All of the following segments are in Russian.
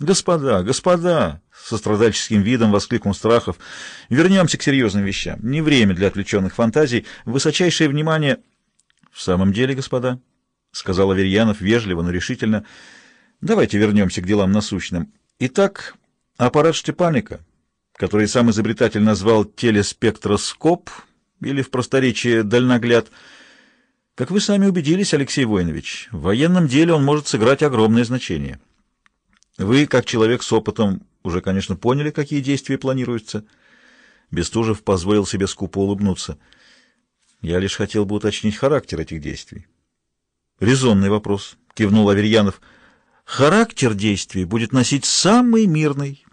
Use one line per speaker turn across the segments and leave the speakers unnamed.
«Господа, господа!» — со страдальческим видом воскликнул Страхов. «Вернемся к серьезным вещам. Не время для отвлеченных фантазий. Высочайшее внимание...» «В самом деле, господа», — сказал Аверьянов вежливо, но решительно, — «давайте вернемся к делам насущным. Итак, аппарат Штепаника, который сам изобретатель назвал телеспектроскоп, или в просторечии дальногляд, как вы сами убедились, Алексей Воинович, в военном деле он может сыграть огромное значение». Вы, как человек с опытом, уже, конечно, поняли, какие действия планируются. Бестужев позволил себе скупо улыбнуться. Я лишь хотел бы уточнить характер этих действий. Резонный вопрос, кивнул Аверьянов. Характер действий будет носить самый мирный.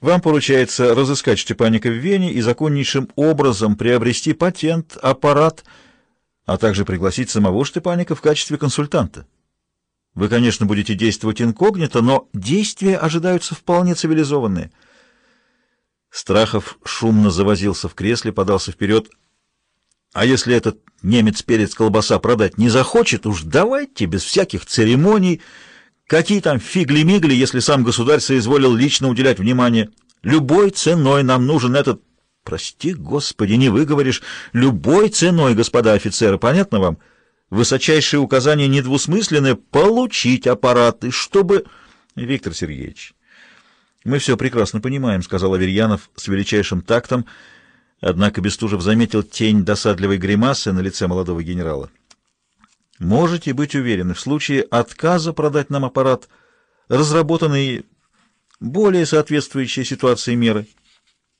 Вам поручается разыскать Штепаника в Вене и законнейшим образом приобрести патент, аппарат, а также пригласить самого Штепаника в качестве консультанта. Вы, конечно, будете действовать инкогнито, но действия ожидаются вполне цивилизованные. Страхов шумно завозился в кресле, подался вперед. А если этот немец-перец-колбаса продать не захочет, уж давайте, без всяких церемоний. Какие там фигли-мигли, если сам государь соизволил лично уделять внимание. Любой ценой нам нужен этот... Прости, Господи, не выговоришь. Любой ценой, господа офицеры, понятно вам? — Высочайшее указание недвусмысленное — получить аппараты, чтобы... Виктор Сергеевич, мы все прекрасно понимаем, — сказал Аверьянов с величайшим тактом, однако Бестужев заметил тень досадливой гримасы на лице молодого генерала. Можете быть уверены, в случае отказа продать нам аппарат, разработанные более соответствующие ситуации меры,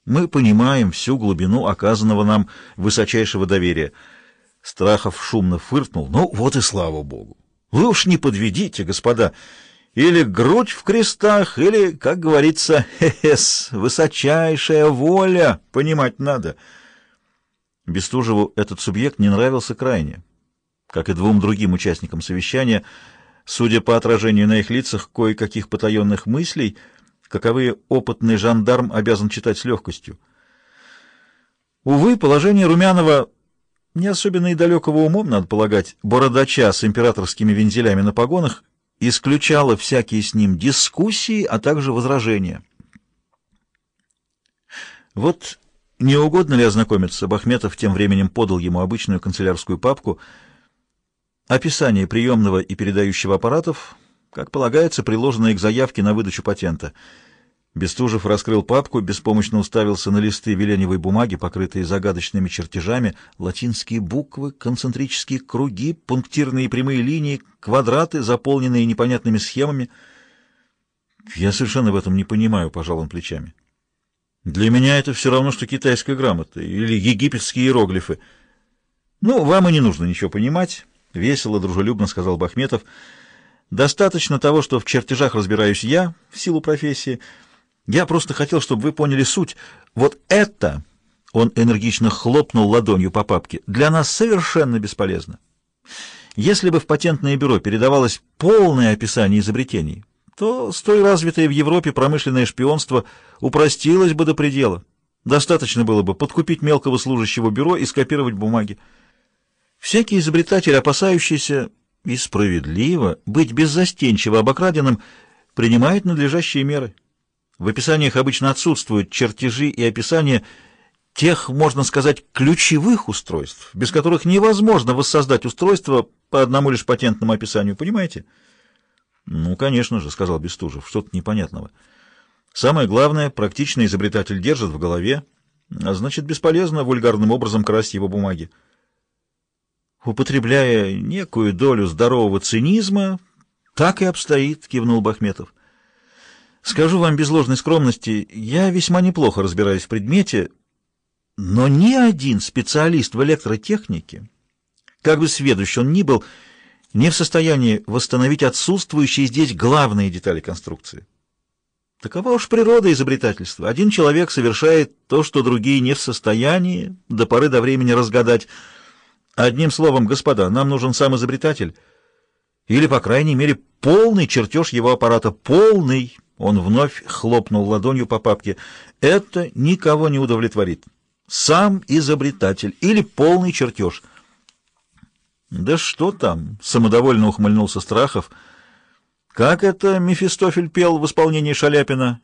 мы понимаем всю глубину оказанного нам высочайшего доверия — Страхов шумно фыркнул. «Ну, вот и слава богу! Вы уж не подведите, господа! Или грудь в крестах, или, как говорится, хе-хес, высочайшая воля, понимать надо!» Бестужеву этот субъект не нравился крайне, как и двум другим участникам совещания, судя по отражению на их лицах кое-каких потаенных мыслей, каковые опытный жандарм обязан читать с легкостью. Увы, положение Румянова не особенно и далекого умом, надо полагать, бородача с императорскими вензелями на погонах исключала всякие с ним дискуссии, а также возражения. Вот не угодно ли ознакомиться, Бахметов тем временем подал ему обычную канцелярскую папку, описание приемного и передающего аппаратов, как полагается, приложенное к заявке на выдачу патента — Бестужев раскрыл папку, беспомощно уставился на листы веленевой бумаги, покрытые загадочными чертежами, латинские буквы, концентрические круги, пунктирные прямые линии, квадраты, заполненные непонятными схемами. «Я совершенно в этом не понимаю», — пожал он плечами. «Для меня это все равно, что китайская грамота или египетские иероглифы». «Ну, вам и не нужно ничего понимать», — весело, дружелюбно сказал Бахметов. «Достаточно того, что в чертежах разбираюсь я, в силу профессии». Я просто хотел, чтобы вы поняли суть. Вот это, он энергично хлопнул ладонью по папке, для нас совершенно бесполезно. Если бы в патентное бюро передавалось полное описание изобретений, то столь развитое в Европе промышленное шпионство упростилось бы до предела. Достаточно было бы подкупить мелкого служащего бюро и скопировать бумаги. Всякий изобретатель, опасающийся, и справедливо, быть беззастенчиво обокраденным, принимает надлежащие меры. В описаниях обычно отсутствуют чертежи и описания тех, можно сказать, ключевых устройств, без которых невозможно воссоздать устройство по одному лишь патентному описанию, понимаете? Ну, конечно же, сказал Бестужев, что-то непонятного. Самое главное, практичный изобретатель держит в голове, а значит, бесполезно вульгарным образом красть его бумаги. Употребляя некую долю здорового цинизма, так и обстоит, кивнул Бахметов. Скажу вам без ложной скромности, я весьма неплохо разбираюсь в предмете, но ни один специалист в электротехнике, как бы сведущ он ни был, не в состоянии восстановить отсутствующие здесь главные детали конструкции. Такова уж природа изобретательства. Один человек совершает то, что другие не в состоянии до поры до времени разгадать. Одним словом, господа, нам нужен сам изобретатель, или, по крайней мере, полный чертеж его аппарата, полный, он вновь хлопнул ладонью по папке. «Это никого не удовлетворит. Сам изобретатель или полный чертеж». «Да что там?» — самодовольно ухмыльнулся Страхов. Как это Мефистофель пел в исполнении Шаляпина?